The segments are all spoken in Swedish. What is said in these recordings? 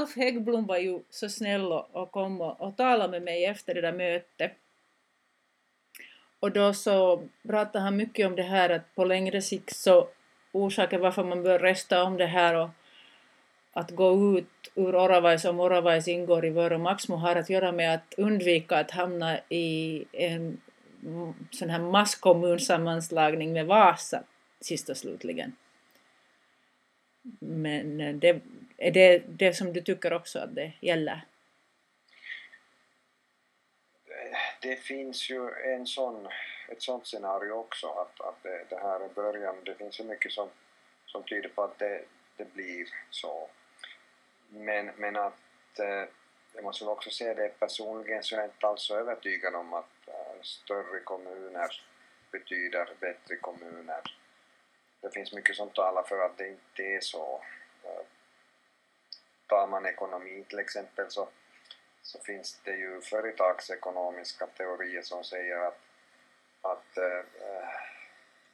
Alf Häggblom var ju så snäll och kom och, och talade med mig efter det där mötet. Och då så pratade han mycket om det här att på längre sikt så orsaken varför man bör rösta om det här och att gå ut ur Oravais om Oravais ingår i Vörö Maxmo har att göra med att undvika att hamna i en sån här masskommunsammanslagning med Vasa sist och slutligen. Men eh, det, är det det som du tycker också att det gäller? Det finns ju en sån, ett sånt scenario också, att, att det, det här är början. Det finns ju mycket som, som tyder på att det, det blir så. Men, men att eh, jag måste också säga det personligen så är jag inte alls så övertygad om att eh, större kommuner betyder bättre kommuner. Det finns mycket som talar för att det inte är så. Tar man ekonomi till exempel så, så finns det ju företagsekonomiska teorier som säger att, att äh,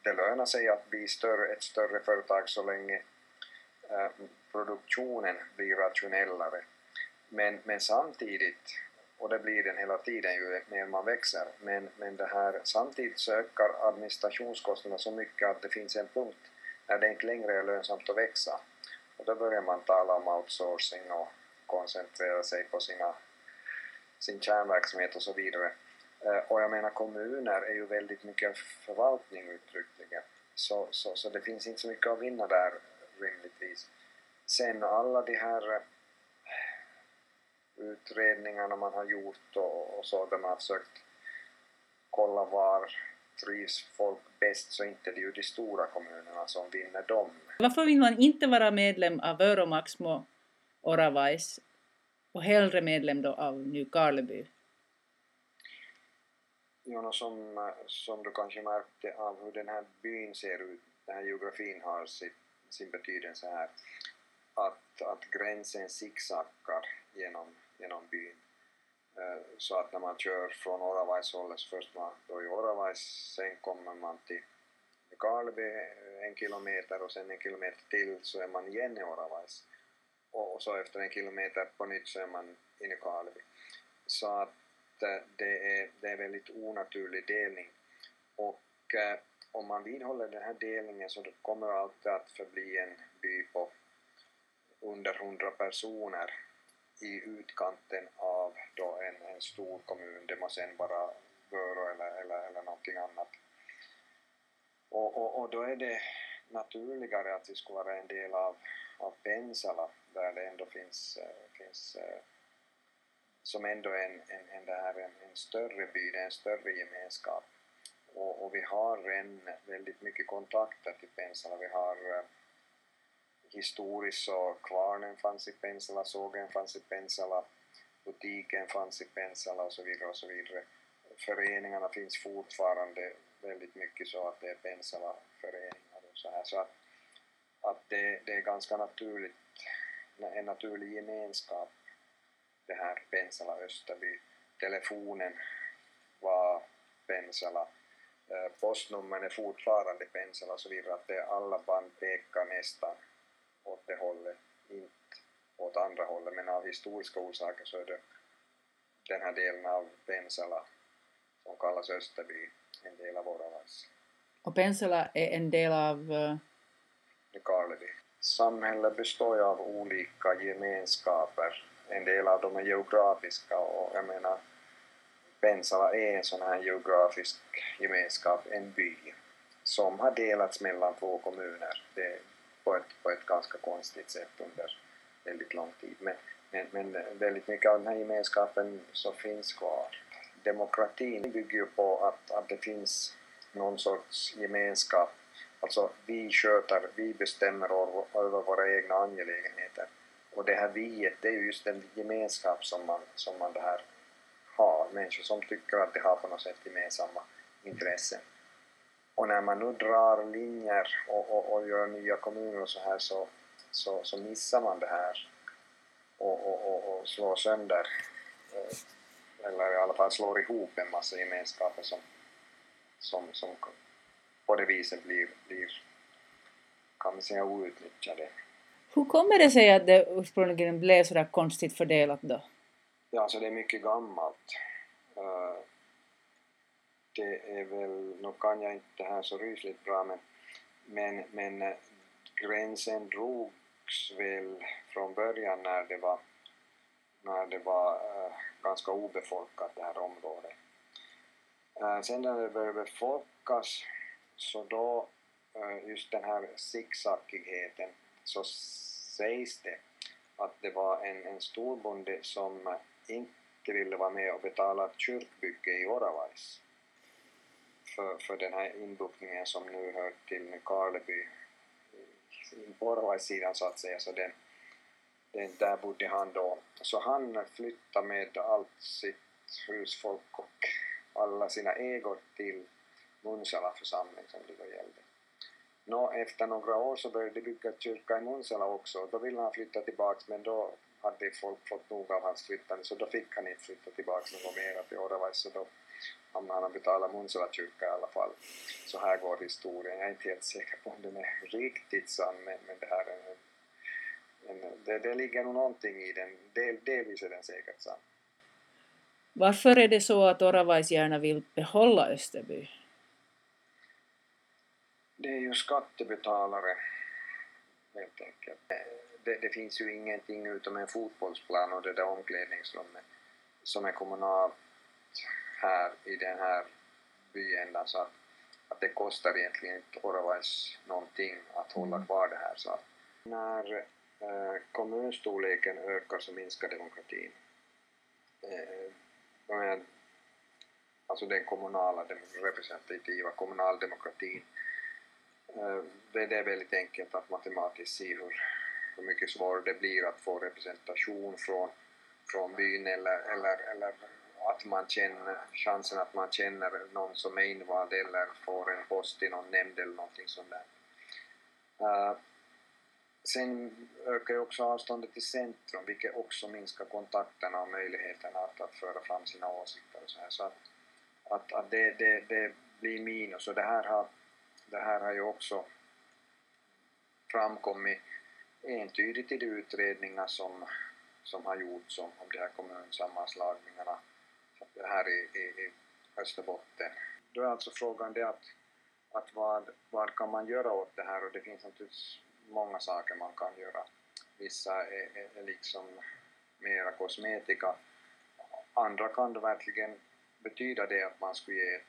det lönar sig att bli större, ett större företag så länge äh, produktionen blir rationellare men, men samtidigt, och det blir den hela tiden ju mer man växer, men, men det här, samtidigt så ökar administrationskostnaderna så mycket att det finns en punkt när det inte längre är lönsamt att växa. Och då börjar man tala om outsourcing och koncentrera sig på sina, sin kärnverksamhet och så vidare. Eh, och jag menar kommuner är ju väldigt mycket förvaltning uttryckligen, så, så, så det finns inte så mycket att vinna där rimligtvis. Sen alla de här eh, utredningarna man har gjort och, och så där man har försökt kolla var trivs folk bäst så inte det är ju de stora kommunerna som vinner dem. Varför vill man inte vara medlem av Öromaxmo Oravais och hellre medlem då av Nykarleby? Jo, som, som du kanske märkte av hur den här byn ser ut, den här geografin har sin, sin betydelse här, att, att gränsen zigzaggar genom genom byn. Så att när man kör från Oravais hållet så först man då i Oravais, sen kommer man till Karleby en kilometer och sen en kilometer till så är man igen i Oravais. Och, så efter en kilometer på nytt så är man inne i Karleby. Så att eh, det är, det är väldigt onaturlig delning. Och eh, om man vidhåller den här delningen så kommer det alltid att förbli en by på under 100 personer i utkanten av då en, en stor kommun, det må sen vara Vörå eller, eller, eller någonting annat. Och, och, och då är det naturligare att vi skulle vara en del av, av Pensala där det ändå finns, eh, finns eh, som ändå är en, en, en, här, en, en större by, det är en större gemenskap. Och, och vi har en väldigt mycket kontakter till Pensala. Vi har eh, historiskt så kvarnen fanns i Pensala, sågen fanns i Pensala, butiken fanns i Pensala och så vidare och så vidare. Föreningarna finns fortfarande väldigt mycket så att det är Pensala-föreningar och så här. Så att, att det, det är ganska naturligt, en naturlig gemenskap det här Pensala-Österby. Telefonen var Pensala, eh, postnumren är fortfarande Pensala och så vidare, att det alla band pekar nästan åt det hållet, inte åt andra hållet, men av historiska orsaker så är det den här delen av Pensala som kallas Österby, en del av Oravais. Och Pensala är en del av? Uh... Karleby. Samhället består ju av olika gemenskaper. En del av dem är geografiska och jag menar Pensala är en sån här geografisk gemenskap, en by, som har delats mellan två kommuner. Det, på ett, på ett ganska konstigt sätt under väldigt lång tid. Men, men, men väldigt mycket av den här gemenskapen som finns kvar. Demokratin bygger ju på att, att det finns någon sorts gemenskap. Alltså vi sköter, vi bestämmer över våra egna angelägenheter. Och det här viet, det är ju just den gemenskap som man, som man det här har. Människor som tycker att de har på något sätt gemensamma intressen. Och när man nu drar linjer och, och, och gör nya kommuner och så här så, så, så missar man det här och, och, och, och slår sönder eh, eller i alla fall slår ihop en massa gemenskaper som, som, som på det viset blir, blir kan man säga outnyttjade. Hur kommer det sig att det ursprungligen blev så där konstigt fördelat då? Ja, alltså det är mycket gammalt. Det är väl, nu kan jag inte det här så rysligt bra men, men, men gränsen drogs väl från början när det var, när det var eh, ganska obefolkat det här området. Eh, sen när det började befolkas så då eh, just den här sicksackigheten, så sägs det att det var en, en storbonde som inte ville vara med och betala kyrkbygge i Oravais för, för den här inbokningen som nu hör till Karleby eh, på Oravais-sidan så att säga, så den, den, där bodde han då. Så han flyttade med allt sitt husfolk och alla sina ägor till Munsala församling som det då gällde. Nå, efter några år så började de bygga kyrka i Munsala också. Då ville han flytta tillbaks men då hade folk fått nog av hans flyttande så då fick han inte flytta tillbaks något mer till Oravais så då hamnade han betala Munsala kyrka i alla fall. Så här går historien. Jag är inte helt säker på om den är riktigt sann men, men det här är en, en, det, det ligger nog någonting i den. Del, delvis är den säkert sann. Varför är det så att Oravais gärna vill behålla Österby? det är ju skattebetalare helt enkelt. Det, det, finns ju ingenting utom en fotbollsplan och det där omklädningsrummet som är kommunalt här i den här byändan så att, att det kostar egentligen inte Oravais någonting att hålla mm. kvar det här. Så att när eh, kommunstorleken ökar så minskar demokratin. Eh, alltså den kommunala, den representativa kommunaldemokratin Eh, det är väldigt enkelt att matematiskt se hur, hur mycket svårare det blir att få representation från, från byn eller, eller, eller att man känner, chansen att man känner någon som är invald eller får en post i någon nämnd eller någonting sånt där. Uh, sen ökar ju också avståndet till centrum vilket också minskar kontakterna och möjligheterna att, att föra fram sina åsikter och så här. Så att, att, att det, det, det blir minus och det här har det här har ju också framkommit entydigt i de utredningar som, som har gjorts om, om de här kommunsammanslagningarna här i, i, i Österbotten. Då är alltså frågan det att, att vad, vad kan man göra åt det här och det finns naturligtvis många saker man kan göra. Vissa är, är, är liksom mera kosmetika. Andra kan då verkligen betyda det att man skulle ge ett,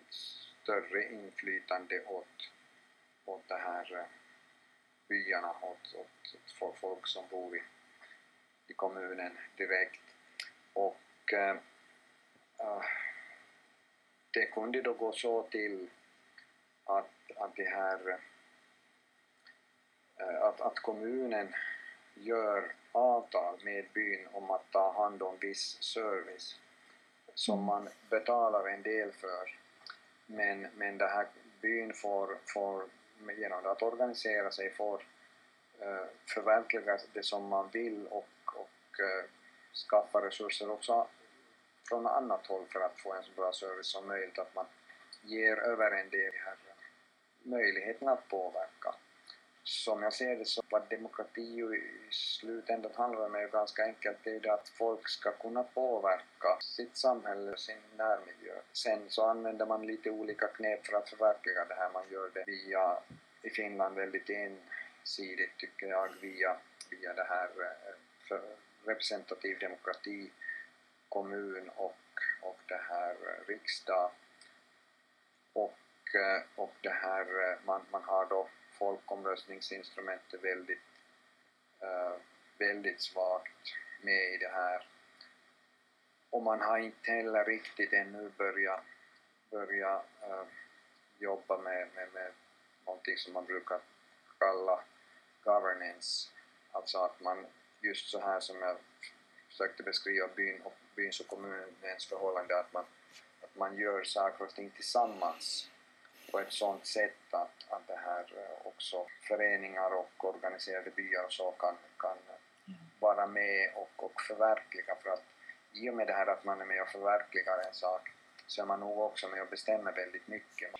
ett större inflytande åt, åt det här eh, byarna, åt, åt, åt folk som bor i, i kommunen direkt. Och eh, äh, det kunde då gå så till att, att det här eh, att, att kommunen gör avtal med byn om att ta hand om viss service som man betalar en del för. Men, men det här byn får, får genom att organisera sig får uh, förverkliga det som man vill och, och uh, skaffa resurser också från annat håll för att få en så bra service som möjligt, att man ger över en del här möjligheten att påverka. Som jag ser det så vad demokrati ju i slutändan handlar om är ju ganska enkelt, det är ju det att folk ska kunna påverka sitt samhälle och sin närmiljö. Sen så använder man lite olika knep för att förverkliga det här, man gör det via, i Finland väldigt ensidigt tycker jag, via, via det här eh, för representativ demokrati, kommun och, och det här eh, riksdag och, eh, och det här, eh, man, man har då folkomröstningsinstrumentet väldigt, uh, väldigt svagt med i det här. Och man har inte heller riktigt ännu börjat, börja, uh, jobba med, med, med någonting som man brukar kalla governance, alltså att man just så här som jag försökte beskriva byn och, byns och kommunens förhållande, att man, att man gör saker och ting tillsammans på ett sådant sätt att, att det här eh, också föreningar och organiserade byar och så kan, kan vara med och, och förverkliga för att i och med det här att man är med och förverkligar en sak så är man nog också med och bestämmer väldigt mycket.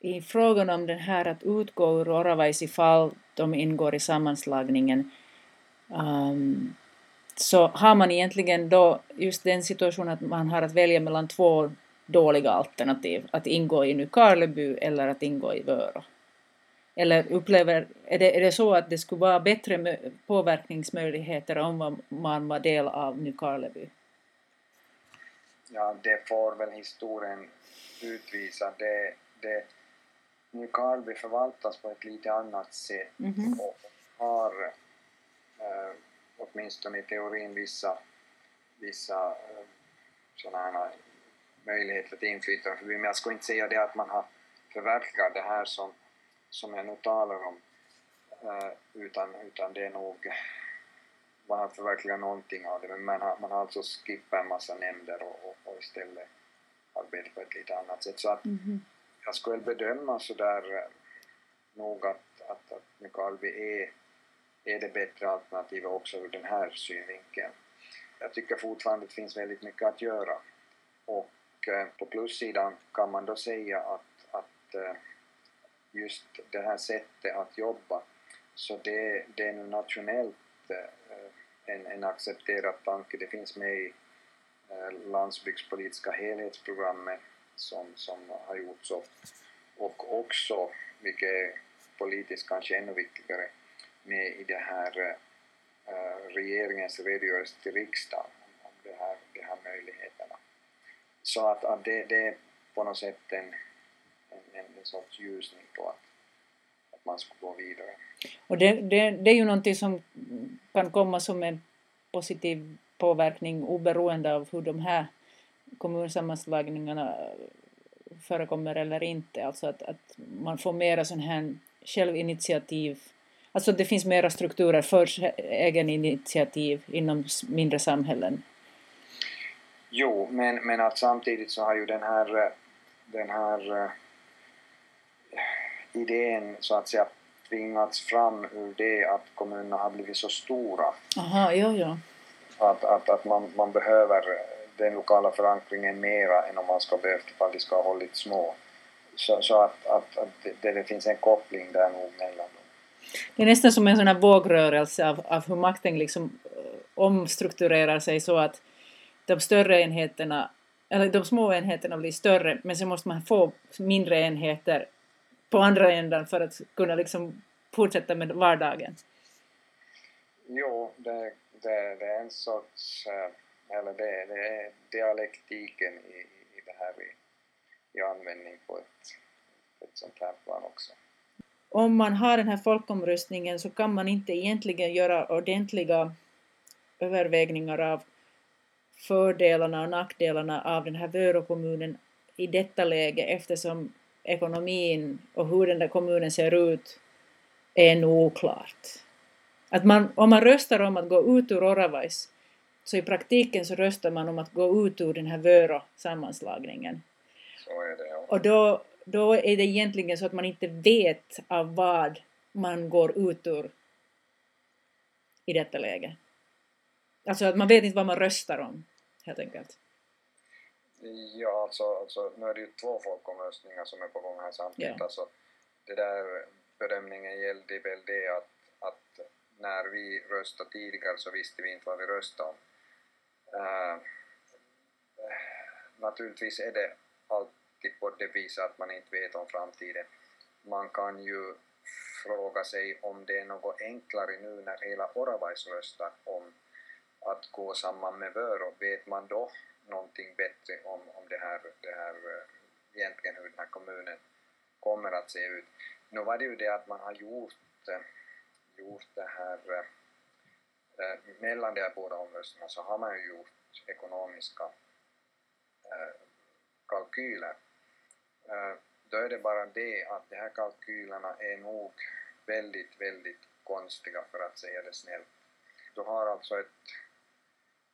i frågan om den här att utgå ur Oravais ifall de ingår i sammanslagningen um, så har man egentligen då just den situationen att man har att välja mellan två dåliga alternativ, att ingå i Nykarleby eller att ingå i Vörå. Eller upplever, är det, är det så att det skulle vara bättre påverkningsmöjligheter om man var del av Nykarleby? Ja, det får väl historien utvisa. Det, det, Nykarleby förvaltas på ett lite annat sätt mm -hmm. och har eh, åtminstone i teorin vissa, vissa eh, sådana möjligheter till inflytande. Men jag skulle inte säga det att man har förverkligat det här som som jag nu talar om, uh, utan, utan det är nog man har förverkligat någonting av det, men man har, man har alltså skippat en massa nämnder och, och, och istället arbetat på ett lite annat sätt. Så att mm -hmm. jag skulle bedöma sådär uh, nog att, att, att Nykarleby är, är det bättre alternativet också ur den här synvinkeln. Jag tycker fortfarande att det finns väldigt mycket att göra och eh, på plussidan kan man då säga att, att eh, just det här sättet att jobba. Så det, det är nu nationellt eh, en, en accepterad tanke. Det finns med i landsbygdspolitiska helhetsprogrammet som, som har gjorts upp och också, vilket är politiskt kanske ännu viktigare, med i det här uh, regeringens redogörelse till riksdagen om de här, de här möjligheterna. Så att, att det, det är på något sätt en, en, en sorts ljusning på att, att man ska gå vidare. Och det, det, det är ju någonting som kan komma som en positiv påverkning oberoende av hur de här kommunsammanslagningarna förekommer eller inte. Alltså att, att man får mera sån här självinitiativ. Alltså det finns mera strukturer för egen initiativ inom mindre samhällen. Jo, men, men att samtidigt så har ju den här, den här idén så att säga tvingats fram ur det att kommunerna har blivit så stora. Aha, ja, ja. Att, att, att man, man behöver den lokala förankringen mera än om man ska behövt ifall de ska ha hållit små. Så, så att, att, att det, det, finns en koppling där nog mellan dem. Det är nästan som en sån här vågrörelse av, av hur makten liksom eh, omstrukturerar sig så att de större enheterna, eller de små enheterna blir större men sen måste man få mindre enheter på andra änden för att kunna liksom fortsätta med vardagen? Jo, det, det, det är en sorts, eh, eller det, det är dialektiken i, i det här i, i användning på ett, ett sånt här plan också. Om man har den här folkomröstningen så kan man inte egentligen göra ordentliga övervägningar av fördelarna och nackdelarna av den här Vörå kommunen i detta läge eftersom ekonomin och hur den där kommunen ser ut är ännu oklart. Att man, om man röstar om att gå ut ur Oravais så i praktiken så röstar man om att gå ut ur den här Vörå-sammanslagningen. Så är det, ja. Och då, då är det egentligen så att man inte vet av vad man går ut ur i detta läge. Alltså att man vet inte vad man röstar om, helt enkelt. Ja, alltså, alltså nu är det ju två folkomröstningar som är på gång här samtidigt. Yeah. Alltså, det där bedömningen gällde väl det att, att när vi röstade tidigare så visste vi inte vad vi röstade om. Uh, naturligtvis är det alltid på det viset att man inte vet om framtiden. Man kan ju fråga sig om det är något enklare nu när hela Oravais röstar om att gå samman med Vörå. Vet man då någonting bättre om, om det här, det här eh, egentligen hur den här kommunen kommer att se ut. Nu var det ju det att man har gjort, eh, gjort det här eh, eh, mellan de här båda omröstningarna så har man ju gjort ekonomiska kalkyler. Äh, då är det bara det att de här kalkylerna är nog väldigt, väldigt konstiga för att säga det snällt. Du har alltså ett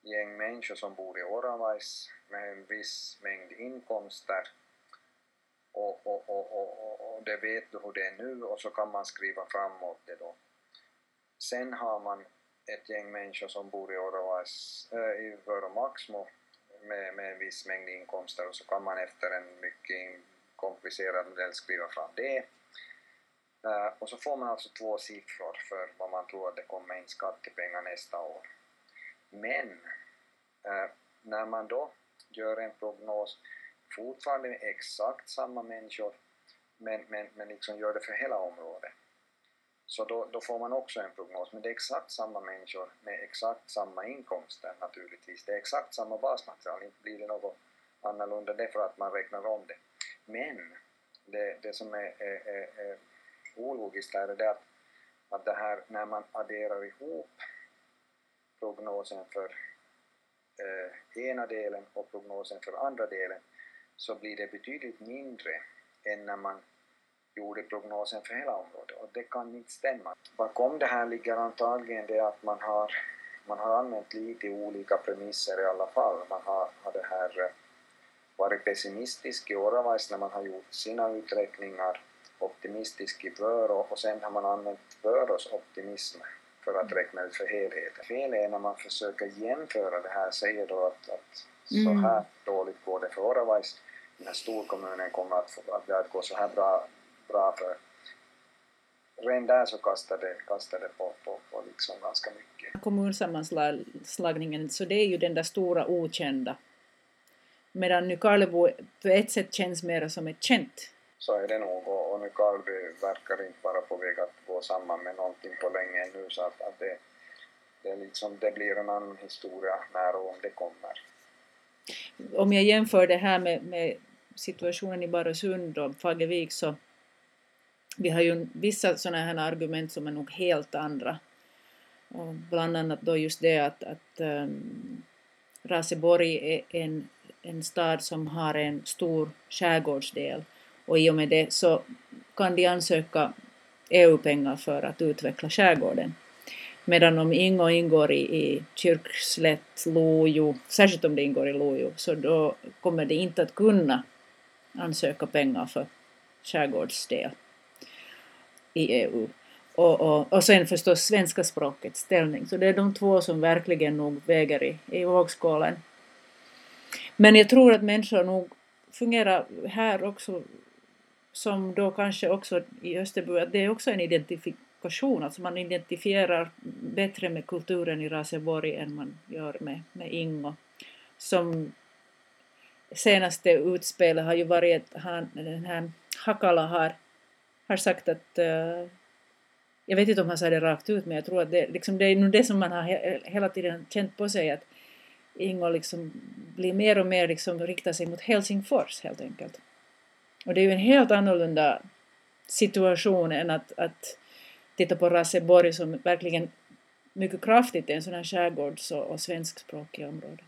gäng människor som bor i Oravais med en viss mängd inkomster och, och, och, och, och det vet du hur det är nu och så kan man skriva framåt det då. Sen har man ett gäng människor som bor i Oravais, äh, i Vörå med, med en viss mängd inkomster och så kan man efter en mycket komplicerad modell skriva fram det. Eh, och så får man alltså två siffror för vad man tror att det kommer in skattepengar nästa år. Men eh, när man då gör en prognos, fortfarande med exakt samma människor, men, men, men liksom gör det för hela området, så då, då, får man också en prognos. Men det är exakt samma människor med exakt samma inkomster naturligtvis. Det är exakt samma basmaterial, inte blir det något annorlunda det för att man räknar om det. Men det, det som är, är, är, är ologiskt är det att, att det här när man adderar ihop prognosen för eh, ena delen och prognosen för andra delen så blir det betydligt mindre än när man gjorde prognosen för hela området och det kan inte stämma. Bakom det här ligger antagligen det att man har, man har använt lite olika premisser i alla fall. Man har, har det här eh, varit pessimistisk i åravis när man har gjort sina uträkningar, optimistisk i Vörå och sen har man använt Vörås optimism för att räkna ut för helheten. Fel är när man försöker jämföra det här, säger då att, att så mm. här dåligt går det för Åravais, den här storkommunen kommer att, att det gå så här bra bra för redan där så kastade, kastade på, på, på liksom ganska mycket. Kommunsammanslagningen, så det är ju den där stora okända. Medan Nykarlebo på ett sätt känns mer som ett känt. Så är det nog och, och Nykarleby verkar inte vara på väg att gå samman med någonting på länge ännu så att, att det, det, liksom, det blir en annan historia när och om det kommer. Om jag jämför det här med, med situationen i Barösund och Fagervik så vi har ju vissa sådana här argument som är nog helt andra. Och bland annat då just det att, att um, Raseborg är en, en stad som har en stor skärgårdsdel och i och med det så kan de ansöka EU-pengar för att utveckla skärgården. Medan om Ingo ingår i, i Kyrkslätt, Lojo, särskilt om det ingår i Lojo, så då kommer de inte att kunna ansöka pengar för skärgårdsdel i EU. Och, och, och sen förstås svenska språkets ställning. Så det är de två som verkligen nog väger i, i vågskålen. Men jag tror att människor nog fungerar här också som då kanske också i Österby, att det är också en identifikation, alltså man identifierar bättre med kulturen i Raseborg än man gör med, med Ingo. Som senaste utspelet har ju varit att han, den här Hakala har har sagt att uh, jag vet inte om han sa det rakt ut men jag tror att det, liksom, det är nog det som man har he hela tiden känt på sig att Ingo liksom blir mer och mer liksom riktar sig mot Helsingfors helt enkelt. Och det är ju en helt annorlunda situation än att, att titta på Raseborg som verkligen mycket kraftigt är en sån här skärgårds och, och svenskspråkig område.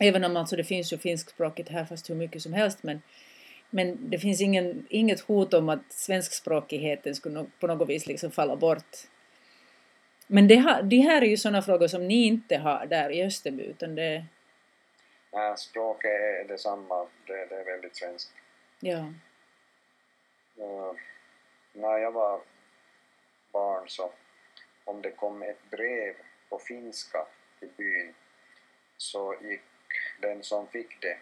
Även om alltså det finns ju finskspråkigt här fast hur mycket som helst men men det finns ingen, inget hot om att svenskspråkigheten skulle på något vis liksom falla bort. Men det, ha, det här är ju sådana frågor som ni inte har där i Österby, utan det... Nej, språket är detsamma, det, det är väldigt svenskt. Ja. Uh, när jag var barn så om det kom ett brev på finska till byn så gick den som fick det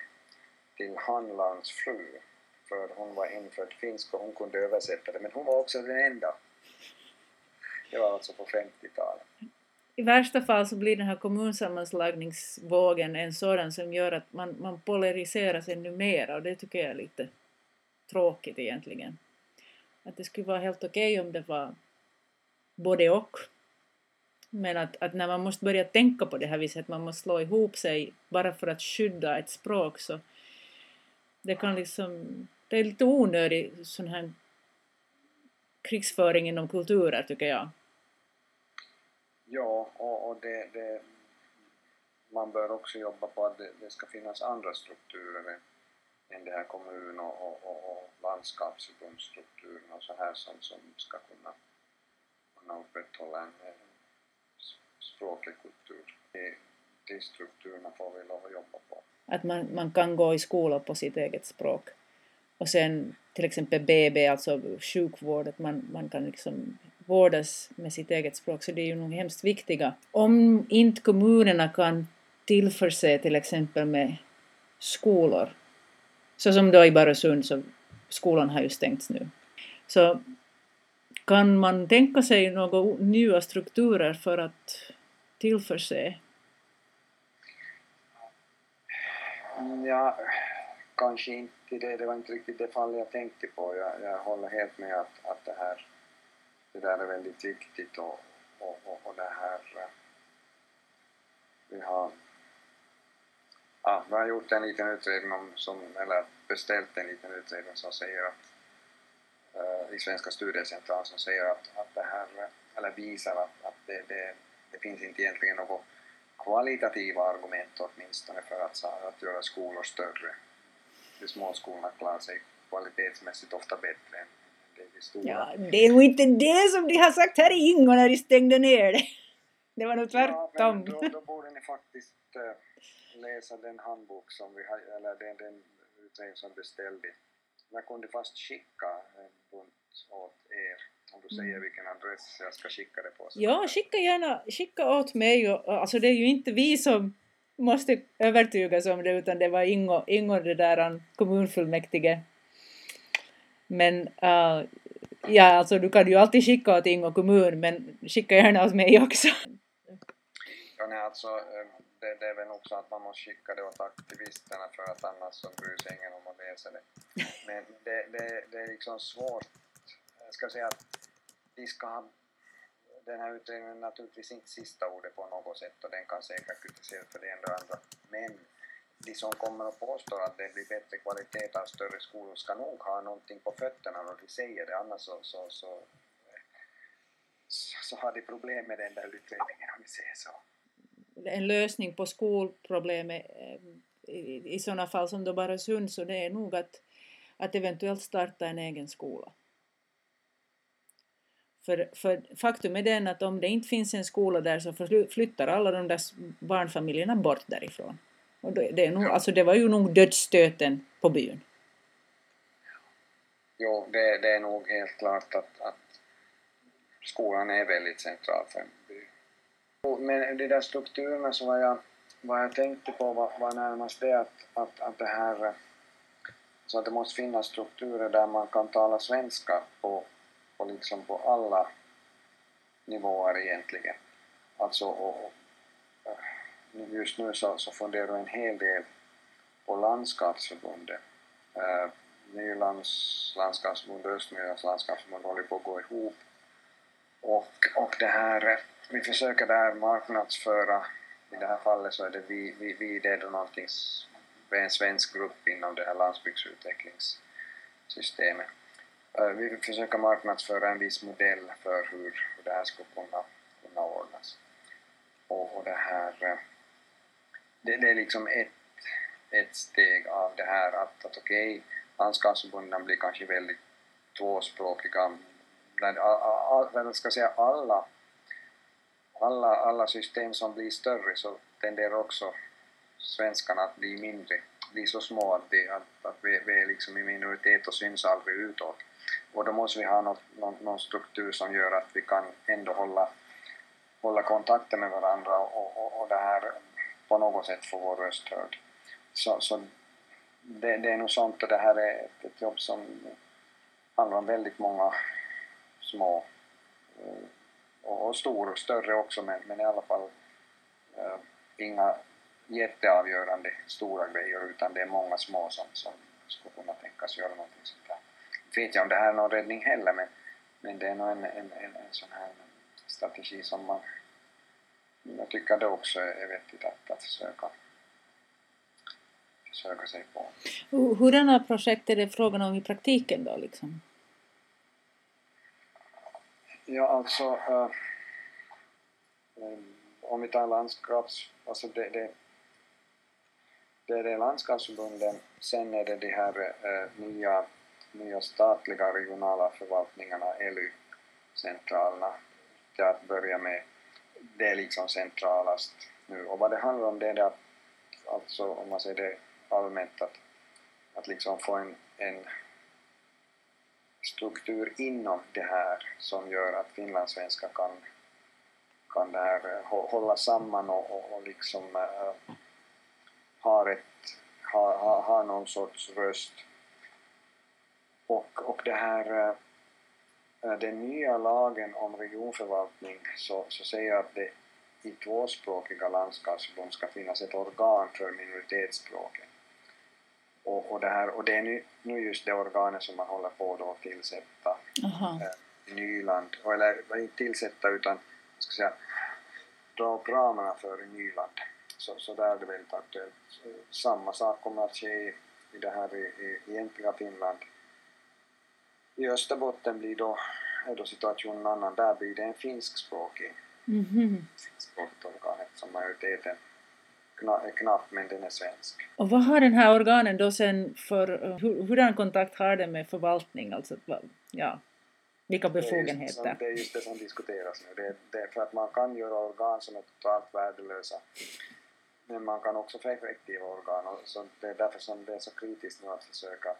till handlarns fru för hon var infödd finsk och hon kunde översätta det, men hon var också den enda. Det var alltså på 50-talet. I värsta fall så blir den här kommunsammanslagningsvågen en sådan som gör att man, man polariseras ännu mer och det tycker jag är lite tråkigt egentligen. Att det skulle vara helt okej okay om det var både och. Men att, att när man måste börja tänka på det här viset, att man måste slå ihop sig bara för att skydda ett språk så det kan liksom det är lite onödig sån här krigsföring inom kulturer tycker jag. Ja, och, och det, det, man bör också jobba på att det, det ska finnas andra strukturer än det här kommun och, och, och, och landskapsförbundsstrukturen och så här som, som ska kunna, kunna upprätthålla en, en språklig kultur. De, de strukturerna får vi lov att jobba på. Att man, man kan gå i skola på sitt eget språk? Och sen till exempel BB, alltså sjukvård, att man, man kan liksom vårdas med sitt eget språk, så det är ju nog hemskt viktiga. Om inte kommunerna kan tillförse till exempel med skolor, så som då i Barösund så skolan har ju stängts nu. Så kan man tänka sig några nya strukturer för att tillförse? Ja, kanske inte det. Det var inte riktigt det fall jag tänkte på. Jag, jag håller helt med att, att det här det där är väldigt viktigt och, och, och, och det här eh, vi har ja, vi har gjort en liten utredning om, som, eller beställt en liten utredning som säger att eh, i Svenska studiecentralen som säger att, att det här, eller visar att, att det, det, det finns inte egentligen något kvalitativa argument åtminstone för att, att göra skolor större. De små skolorna klarar sig kvalitetsmässigt ofta bättre än. Ja, det är nog inte det som de har sagt här i Ingo när de stängde ner det. Det var nog tvärtom. Ja, då, då borde ni faktiskt uh, läsa den handbok som vi har, eller den, den utredning som beställde. Jag kunde fast skicka en bunt åt er om du säger mm. vilken adress jag ska skicka det på. Ja, skicka gärna skicka åt mig. Och, alltså det är ju inte vi som måste övertygas om det utan det var Ingo, Ingo det där kommunfullmäktige. Men uh, ja, alltså du kan ju alltid skicka åt Ingo kommun men skicka gärna åt mig också. Ja, nej, alltså eh, det, det är väl också att man måste skicka det åt aktivisterna för att annars så bryr sig ingen om att läsa det. Men det, det, det är liksom svårt. Jag ska säga att vi ska ha den här utredningen är naturligtvis inte sista ordet på något sätt och den kan säkert kritiseras för det ena och andra. Men de som kommer och påstår att det blir bättre kvalitet av större skolor ska nog ha någonting på fötterna när de säger det, annars så, så, så, så har de problem med den där utredningen om vi säger så en lösning på skolproblemet eh, i, i sådana fall som då bara sund så det är nog att, att eventuellt starta en egen skola. För, för faktum är den att om det inte finns en skola där så flyttar alla de där barnfamiljerna bort därifrån. Och det, det, är nog, alltså det var ju nog dödsstöten på byn. Jo, det, det är nog helt klart att, att skolan är väldigt central för en by. Men de där strukturerna så vad jag, vad jag tänkte på var, var närmast det att, att, att det här så att det måste finnas strukturer där man kan tala svenska på, på, liksom på alla nivåer egentligen. Alltså, och, just nu så, så funderar en hel del på landskapsförbundet. Eh, uh, Nylands landskapsförbund och Östnylands landskapsförbund håller på att gå ihop. Och, och det här vi försöker där marknadsföra, i det här fallet så är det vi, vi, vi det är då någonting, vi är en svensk grupp inom det här landsbygdsutvecklingssystemet. Eh, vi försöker marknadsföra en viss modell för hur, hur det här ska kunna, kunna ordnas. Och, och det här, eh, det, det är liksom ett, ett steg av det här att, att okej, okay, landskapsförbunden blir kanske väldigt tvåspråkiga, men jag ska säga alla alla, alla system som blir större så tenderar också svenskarna att bli mindre, bli så små att, det, att, att vi, vi, är liksom i minoritet och syns aldrig utåt. Och då måste vi ha något, någon, någon struktur som gör att vi kan ändå hålla, hålla kontakten med varandra och, och, och det här på något sätt få vår röst hörd. Så, så det, det, är nog sånt och det här är ett, ett jobb som handlar om väldigt många små eh, och, och stora och större också men, men i alla fall äh, inga jätteavgörande stora grejer utan det är många små som, som skulle kunna tänkas göra någonting sånt där. Jag vet inte om det här är någon räddning heller men, men det är nog en, en, en, en sån här strategi som man jag tycker det också är vettigt att, att försöka, försöka sig på. Hurdana projekt är det frågan om i praktiken då liksom? Ja, alltså äh, om vi tar landskaps... Alltså det, det, det är det landskapsförbunden, sen är det de här äh, nya, nya statliga regionala förvaltningarna, ELY-centralerna, till att börja med. Det är liksom centralast nu. Och vad det handlar om det är det att, alltså om man säger det allmänt, att, att liksom få en, en struktur inom det här som gör att finlandssvenska kan, kan det här, eh, hålla samman och, och, och liksom äh, ha, ett, ha, ha, ha någon sorts röst. Och, och det här, äh, den nya lagen om regionförvaltning så, så säger att det i tvåspråkiga landskapsförbund ska finnas ett organ för minoritetsspråken. Och, och, det, här, och det är nu, nu just det organet som man håller på då att tillsätta äh, Nyland, eller inte tillsätta utan ska säga, dra upp ramarna för Nyland. Så, så där är det väldigt aktuellt. Samma sak kommer att ske i det här i, i egentliga Finland. I Österbotten blir då, är då situationen annan, där blir det en finskspråkig mm -hmm. finskspråkigt organ eftersom majoriteten är knapp men den är svensk. Och vad har den här organen då sen för, hur, hurdan kontakt har den med förvaltning, alltså ja, vilka befogenheter? Det är, just, det är just det som diskuteras nu. Det, det är för att man kan göra organ som är totalt värdelösa men man kan också få effektiva organ och så det är därför som det är så kritiskt nu att försöka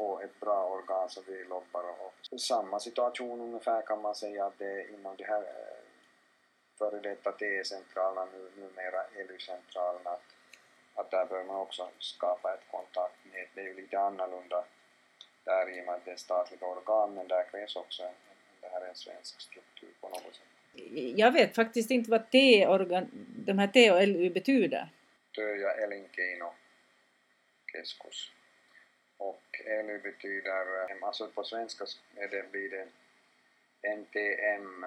få ett bra organ som vi lobbar och samma situation ungefär kan man säga att det är inom de här eh, före detta TE-centralerna, nu, numera ELU-centralerna, att, att där bör man också skapa ett kontaktnät. Det är ju lite annorlunda där i och med att det är statliga organ men där krävs också en, det här är en svensk struktur på något sätt jag vet faktiskt inte vad T de här T och LU betyder. Työ- ja elinkeino keskus. Och LU betyder, alltså på svenska är det, blir det NTM,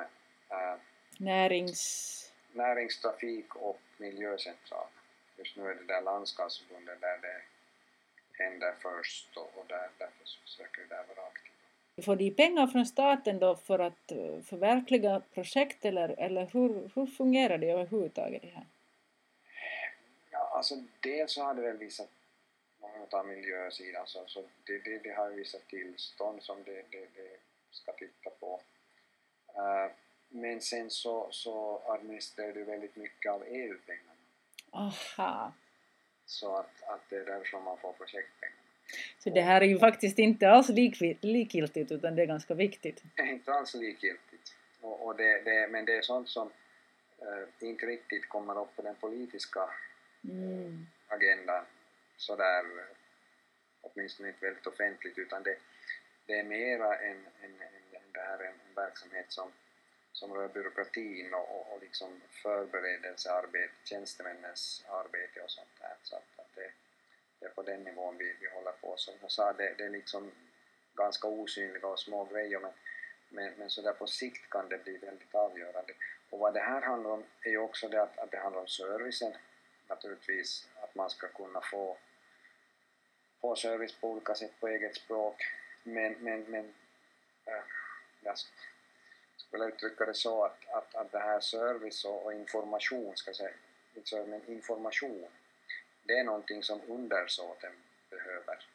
äh, Närings... Näringstrafik och miljöcentral. Just nu är det där landskapsförbundet där det händer först och där, därför försöker vi där vara aktiva. Får de pengar från staten då för att eh, förverkliga projekt eller, eller hur, hur fungerar det överhuvudtaget det här? Ja, alltså dels så har det väl vissa, om man tar miljösidan, så, så det, det, det har ju vissa tillstånd som det, det, det ska titta på. Uh, men sen så, så administrerar du väldigt mycket av EU-pengarna. Aha. Så att, att det är därför man får projektpengar. Så det här är ju faktiskt inte alls likgiltigt utan det är ganska viktigt. Det är inte alls likgiltigt. Och, och det, det, men det är sånt som äh, inte riktigt kommer upp på den politiska mm. agendan sådär, åtminstone inte väldigt offentligt, utan det, det är mera en, en, en, det här en, en verksamhet som, som rör byråkratin och, och, och liksom förberedelsearbete, tjänstemännens arbete och sånt där. Så att, att det, det är på den nivån vi, vi håller på. Som jag sa, det, det är liksom ganska osynliga och små grejer men, men, men så där på sikt kan det bli väldigt avgörande. Och vad det här handlar om är ju också det att, att det handlar om servicen naturligtvis, att man ska kunna få, få service på olika sätt på eget språk men, men, men äh, jag skulle uttrycka det så att, att, att det här service och, och information, ska säga, men information det är någonting som undersåten behöver.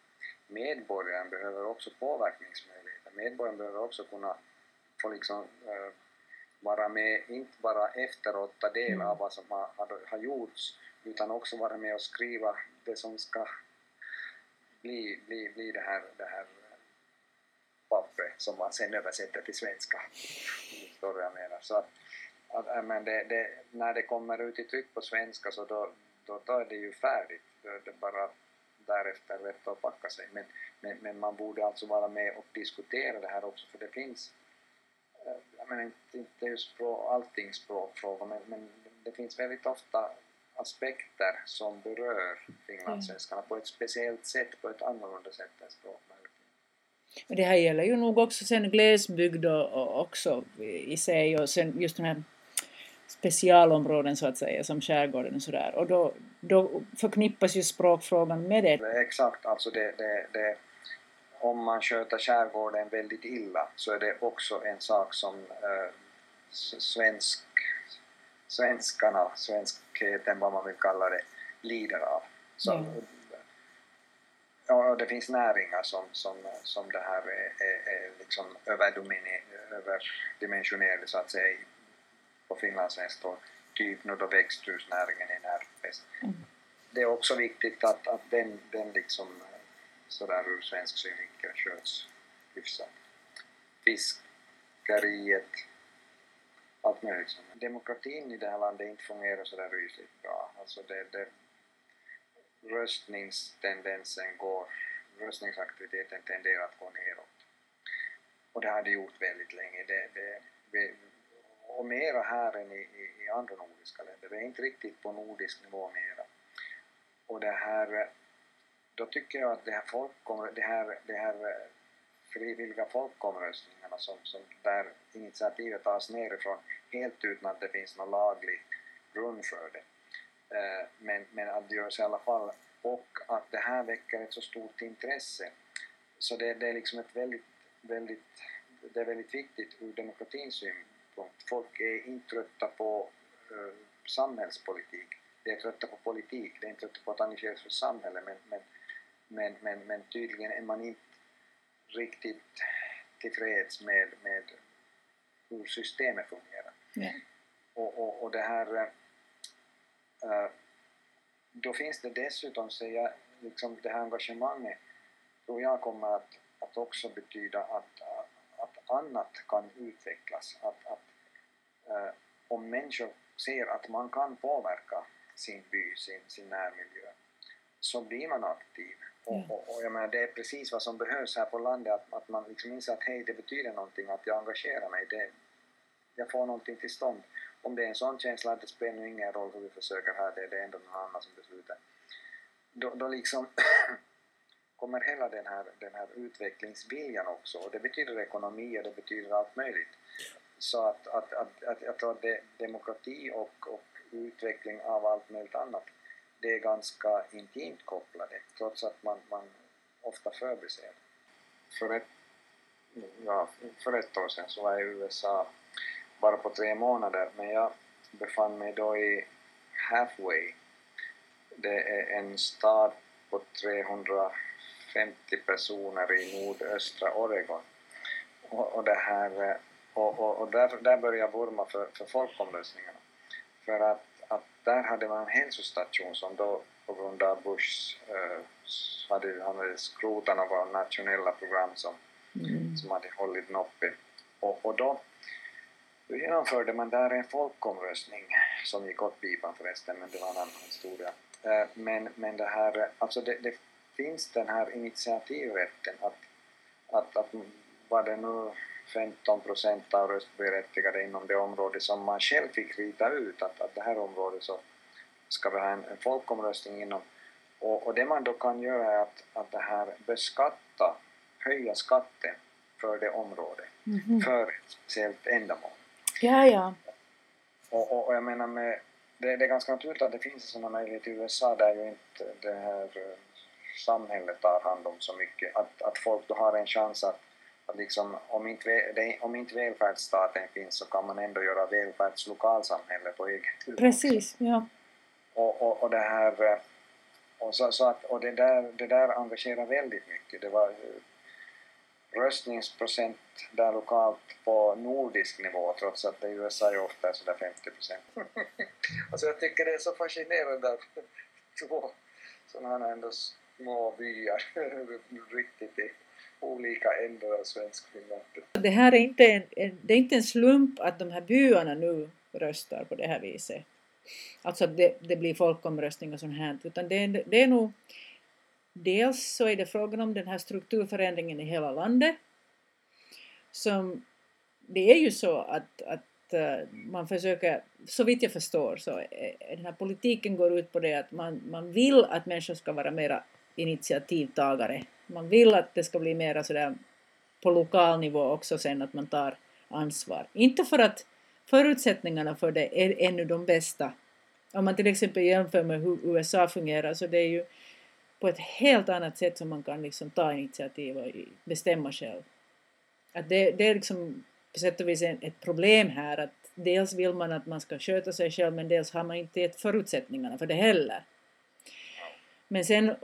Medborgaren behöver också påverkningsmöjligheter. Medborgaren behöver också kunna få liksom, uh, vara med, inte bara efteråt ta del av mm. vad som har, har, har gjorts, utan också vara med och skriva det som ska bli, bli, bli det här, det här eh, pappret som man sen översätter till svenska. Förstår jag menar? Så att, att, eh, men det, det, när det kommer ut i tryck på svenska så då, då, då är det ju färdigt. Då är det bara därefter rätt att packa sig. Men, men, men, man borde alltså vara med och diskutera det här också för det finns, eh, jag menar inte, inte just språk, allting språkfrågor men, men det finns väldigt ofta aspekter som berör finlandssvenskarna mm. på ett speciellt sätt, på ett annorlunda sätt än språkmajoriteten. Det här gäller ju nog också sen glesbygd och, också i sig och sen just den här specialområden så att säga som skärgården och sådär och då, då förknippas ju språkfrågan med det. Exakt, alltså det, det, det, om man sköter skärgården väldigt illa så är det också en sak som äh, svensk, svenskarna, svenskheten vad man vill kalla det, lider av. Så, ja. Ja, det finns näringar som, som, som det här är, är, är liksom överdimensionerade så att säga på finlandssvenska och typ nu då växthusnäringen är närmast. Mm. Det är också viktigt att, att den, den liksom sådär ur svensk synvinkel sköts hyfsat. Fiskeriet, allt möjligt. Demokratin i det här landet inte fungerar sådär rysligt bra. Alltså det, det, röstningstendensen går röstningsaktiviteten tenderar att gå neråt. Och det har det gjort väldigt länge. Det, det, och mera här än i, i, i, andra nordiska länder. Det är inte riktigt på nordisk nivå mera. Och det här, då tycker jag att det här, folk, det här, det här frivilliga folkomröstningarna som, som där initiativet tas nerifrån helt utan att det finns någon laglig grund för det. Eh, men, men att det görs i alla fall och att det här väcker ett så stort intresse. Så det, det är liksom ett väldigt, väldigt, det är väldigt viktigt ur demokratins synpunkt. Folk är inte trötta på uh, samhällspolitik, de är trötta på politik, de är inte trötta på att engagera sig för samhället men, men, men, men, men tydligen är man inte riktigt tillfreds med, med hur systemet fungerar. Yeah. Och, och, och det här uh, då finns det dessutom, så jag, liksom det här engagemanget tror jag kommer att, att också betyda att, att annat kan utvecklas. Att, att uh, om människor ser att man kan påverka sin by, sin, sin närmiljö, så blir man aktiv. Mm. Och, och, och jag menar, det är precis vad som behövs här på landet, att, att man liksom inser att hej, det betyder någonting att jag engagerar mig, det, jag får någonting till stånd. Om det är en sån känsla att det spelar ingen roll hur vi försöker här, det är ändå någon annan som beslutar. Då, då liksom kommer hela den här, den här utvecklingsviljan också. Och det betyder ekonomi och det betyder allt möjligt. Så att, att, att, att jag tror att det, demokrati och, och utveckling av allt möjligt annat det är ganska intimt kopplade trots att man, man ofta förbiser. För ett, ja, för ett år sedan så var jag i USA bara på tre månader, men jag befann mig då i Halfway. Det är en stad på 350 personer i nordöstra Oregon. Och, och, det här, och, och, och där, där började jag vurma för, för folkomröstningarna. För att, att där hade man en hälsostation som då på grund av Bush uh, hade, han hade skrotat några nationella program som, mm. som hade hållit uppe. Och, och då då genomförde man där en folkomröstning som gick åt pipan förresten, men det var en annan historia. Eh, men, men det här, alltså det, det finns den här initiativrätten att, att, att var det nu 15 procent av röstberättigade inom det område som man själv fick rita ut att, att det här området så ska vi ha en, en folkomröstning inom och, och det man då kan göra är att, att det här beskatta, höja skatten för det området mm -hmm. för ett speciellt ändamål. Ja, ja. Och, och, och jag menar med, det, det, är ganska naturligt att det finns en sån möjlighet i USA där ju inte det här eh, samhället tar hand om så mycket. Att, att folk då har en chans att, att liksom, om, inte, om inte välfärdsstaten finns så kan man ändå göra välfärdslokalsamhälle på eget. Precis, ja. Och, och, och det här eh, och, så, så att, och det, där, det där engagerar väldigt mycket. Det var röstningsprocent där lokalt på nordisk nivå trots att det i USA ju ofta är sådär 50 procent. alltså jag tycker det är så fascinerande att två sådana här ändå små byar riktigt olika ändar av svensk Finland. Det här är inte en, det är inte en slump att de här byarna nu röstar på det här viset. Alltså att det, det blir folkomröstning och sånt här, utan det, det är nog Dels så är det frågan om den här strukturförändringen i hela landet. Som, det är ju så att, att eh, man försöker, så vitt jag förstår, så eh, den här politiken går ut på det att man, man vill att människor ska vara mera initiativtagare. Man vill att det ska bli mera sådär på lokal nivå också sen att man tar ansvar. Inte för att förutsättningarna för det är ännu de bästa. Om man till exempel jämför med hur USA fungerar så det är ju på ett helt annat sätt som man kan liksom ta initiativ och bestämma själv. Att det, det är liksom på sätt och vis ett problem här att dels vill man att man ska sköta sig själv men dels har man inte gett förutsättningarna för det heller. Men sen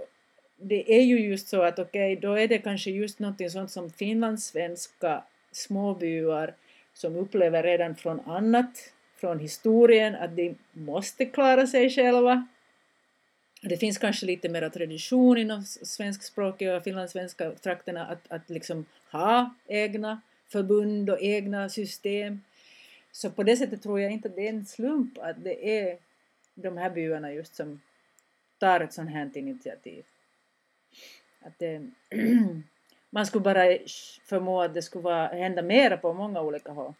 det är ju just så att okej, okay, då är det kanske just någonting sånt som finlandssvenska småbyar som upplever redan från annat, från historien, att de måste klara sig själva det finns kanske lite mera tradition inom svenskspråkiga och finlandssvenska trakterna att, att liksom ha egna förbund och egna system. Så på det sättet tror jag inte att det är en slump att det är de här byarna just som tar ett sånt här initiativ att det, man skulle bara förmå att det skulle vara, hända mera på många olika håll.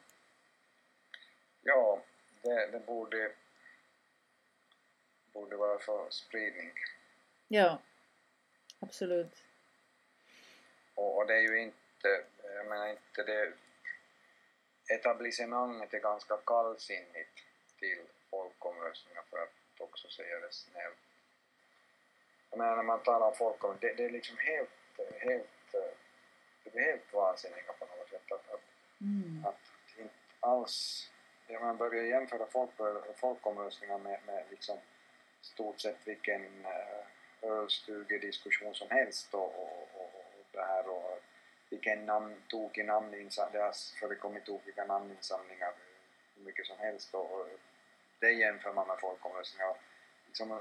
Ja, det, det borde, borde vara för spridning. Ja, absolut. Och, och det är ju inte, jag menar inte det, etablissemanget är ganska kallsinnigt till folkomröstningar för att också säga det snällt. Jag menar när man talar om folkomröstningar, det, det är liksom helt, helt, det är helt vansinniga på något sätt att, att, mm. att inte alls, när man börjar jämföra folk, folkomröstningar med, med liksom stort sett vilken eh, ölstugediskussion som helst och, och, och, och det här och vilken namn, tokig namninsamling, det har förekommit tokiga namninsamlingar hur mycket som helst och, och det jämför man med folkomröstningar. Liksom,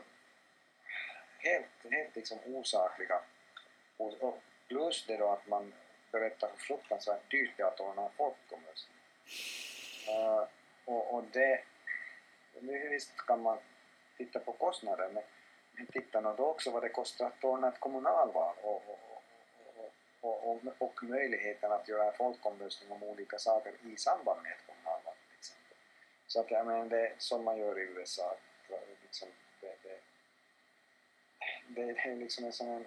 helt, helt liksom osakliga. Och, och plus det då att man berättar hur fruktansvärt dyrt det är att ordna en folkomröstning. Uh, eh, och, och det, visst kan man titta på kostnaden men, men titta då också vad det kostar att ordna ett kommunalval och, och, och, och, och möjligheten att göra en folkomröstning om olika saker i samband med ett kommunalval till exempel. Så att jag menar det som man gör i USA, eh, liksom, det, det är liksom en sån en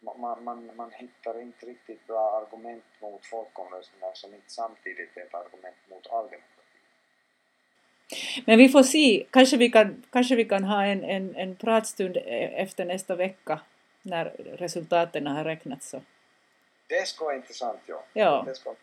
man, man, man hittar inte riktigt bra argument mot folkomröstningar som inte samtidigt är ett argument mot all demokrati. Men vi får se, kanske vi kan, kanske vi kan ha en, en, en pratstund efter nästa vecka när resultaten har räknats. Så. Det ska vara intressant, ja. ja. Det ska